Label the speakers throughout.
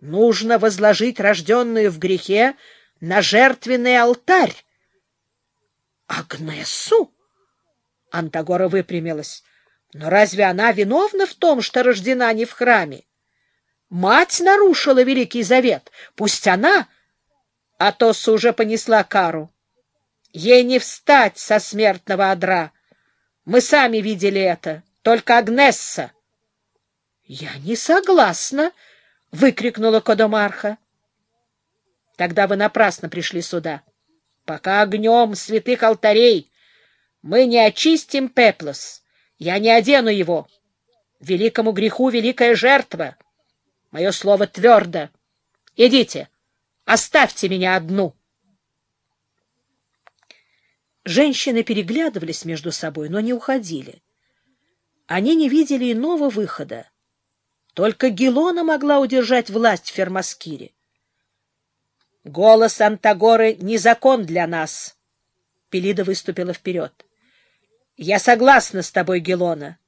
Speaker 1: Нужно возложить рожденную в грехе на жертвенный алтарь. Агнесу? Антагора выпрямилась. Но разве она виновна в том, что рождена не в храме? Мать нарушила Великий Завет. Пусть она... Атоса уже понесла кару. Ей не встать со смертного одра. Мы сами видели это. Только Агнесса. — Я не согласна, — выкрикнула Кодомарха. — Тогда вы напрасно пришли сюда. Пока огнем святых алтарей мы не очистим пеплос, я не одену его. Великому греху великая жертва. Мое слово твердо. Идите, оставьте меня одну. Женщины переглядывались между собой, но не уходили. Они не видели иного выхода. Только Гелона могла удержать власть в Фермаскире. «Голос Антагоры — не закон для нас!» Пелида выступила вперед. «Я согласна с тобой, Гелона.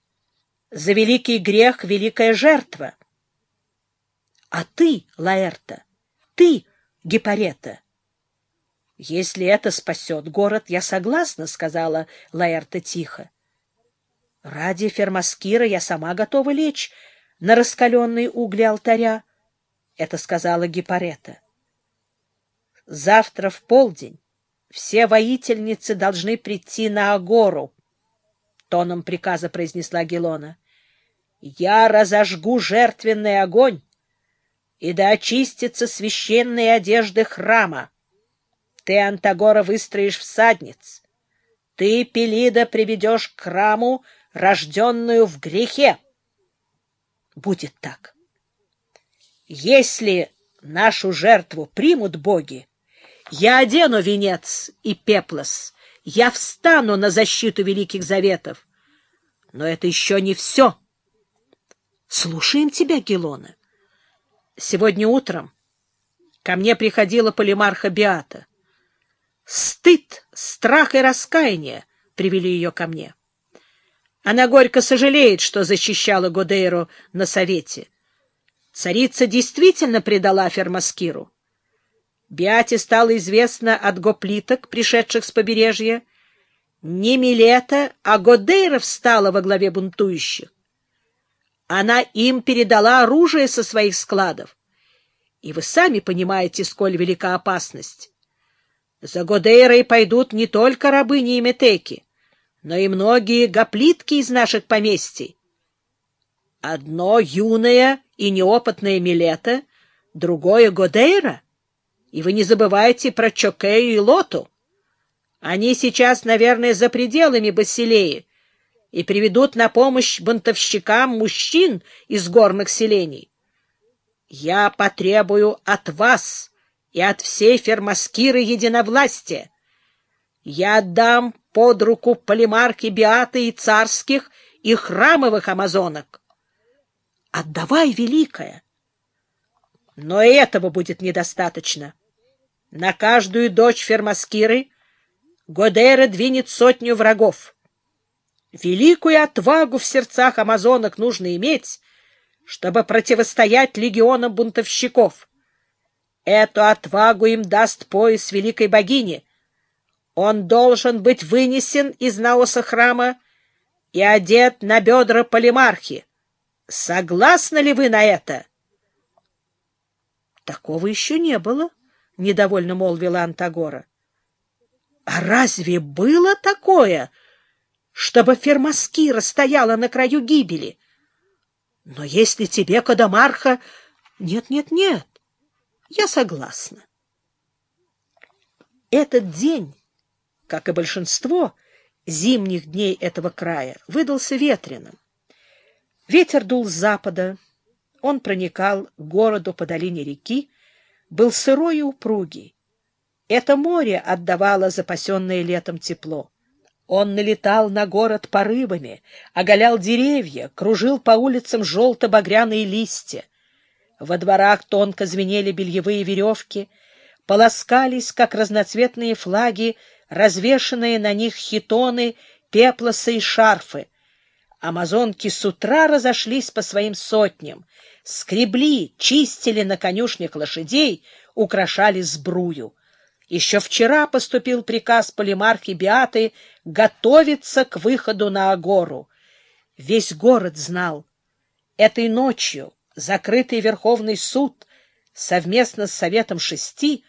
Speaker 1: За великий грех — великая жертва. А ты, Лаэрта, ты, Гепарета, если это спасет город, я согласна, — сказала Лаэрта тихо. Ради Фермаскира я сама готова лечь на раскаленные угли алтаря, — это сказала Гепарета. Завтра в полдень все воительницы должны прийти на Агору, — тоном приказа произнесла Гелона. Я разожгу жертвенный огонь, и да очистятся священные одежды храма. Ты, Антагора, выстроишь всадниц. Ты, Пелида, приведешь к храму, рожденную в грехе. Будет так. Если нашу жертву примут боги, я одену венец и пеплос, я встану на защиту великих заветов. Но это еще не все. Слушаем тебя, Гелона. Сегодня утром ко мне приходила полимарха Биата. Стыд, страх и раскаяние привели ее ко мне. Она горько сожалеет, что защищала Годейру на совете. Царица действительно предала Фермаскиру. Биате стало известно от гоплиток, пришедших с побережья. Не Милета, а Годейра встала во главе бунтующих. Она им передала оружие со своих складов. И вы сами понимаете, сколь велика опасность. За Годейрой пойдут не только рабыни и метеки, но и многие гоплитки из наших поместий. Одно юное и неопытное Милета, другое Годейра. И вы не забывайте про Чокею и Лоту. Они сейчас, наверное, за пределами Басилеи и приведут на помощь бунтовщикам мужчин из горных селений. Я потребую от вас и от всей фермаскиры единовластия. Я отдам под руку полимарки Биаты и царских, и храмовых амазонок. Отдавай, великая! Но и этого будет недостаточно. На каждую дочь фермаскиры Годера двинет сотню врагов. Великую отвагу в сердцах амазонок нужно иметь, чтобы противостоять легионам бунтовщиков. Эту отвагу им даст пояс великой богини. Он должен быть вынесен из наоса храма и одет на бедра полимархи. Согласны ли вы на это? — Такого еще не было, — недовольно молвила Антагора. — А разве было такое, чтобы Фермаскира стояла на краю гибели? Но если тебе, Кадамарха... Нет, нет, нет. Я согласна. Этот день, как и большинство зимних дней этого края, выдался ветреным. Ветер дул с запада, он проникал к городу по долине реки, был сырой и упругий. Это море отдавало запасенное летом тепло. Он налетал на город порывами, оголял деревья, кружил по улицам желто-багряные листья. Во дворах тонко звенели бельевые веревки, полоскались, как разноцветные флаги, развешанные на них хитоны, пеплосы и шарфы. Амазонки с утра разошлись по своим сотням, скребли, чистили на конюшнях лошадей, украшали сбрую. Еще вчера поступил приказ полимархи Биаты готовиться к выходу на Агору. Весь город знал. Этой ночью закрытый Верховный суд совместно с Советом Шести